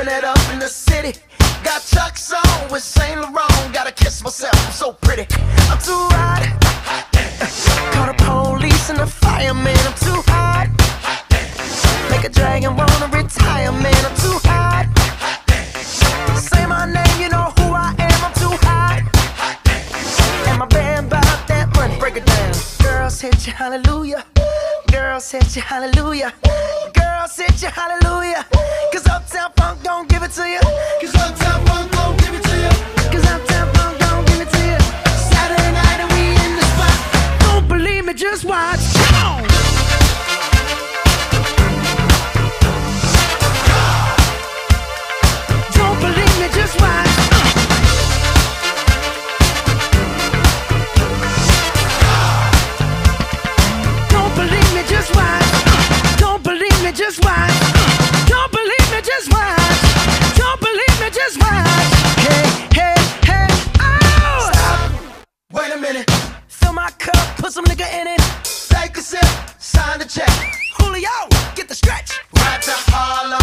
living it up in the city. Got Chuck's on with Saint Laurent. I'm too hot. The police and the fireman. I'm too hot. Make a dragon wanna retire, man. I'm too hot. Say my name, you know who I am. I'm too hot. And my band that money. Break it down. Girls hit hallelujah. Girls hit hallelujah. Girls hit you, hallelujah. Cause Uptown Funk don't give it to you. Cause Uptown Funk Don't believe me, just watch. Don't believe me, just watch. Hey, hey, hey, oh! Wait a minute. Fill my cup, put some nigga in it. Take a sip, sign the check. Julio, get the stretch. Right to Harlem,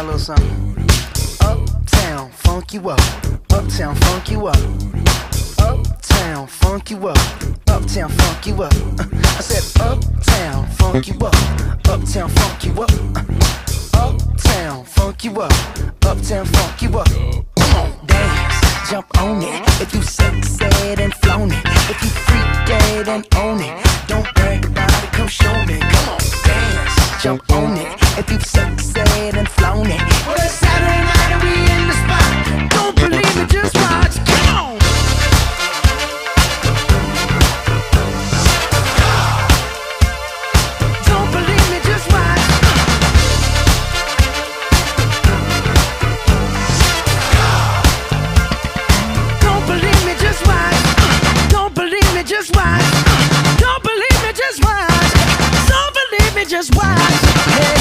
a little something. Uptown, funk you up. Uptown, funk you up. Uptown, funk you up. Uptown, funk you up. I said, Uptown, funk you up. Uptown, funk you up. Uptown, funk you up. Uptown, funk you up. Come on, dance, jump on it. If you sexed and flown it, if you freaked and own it, just watch. Hey.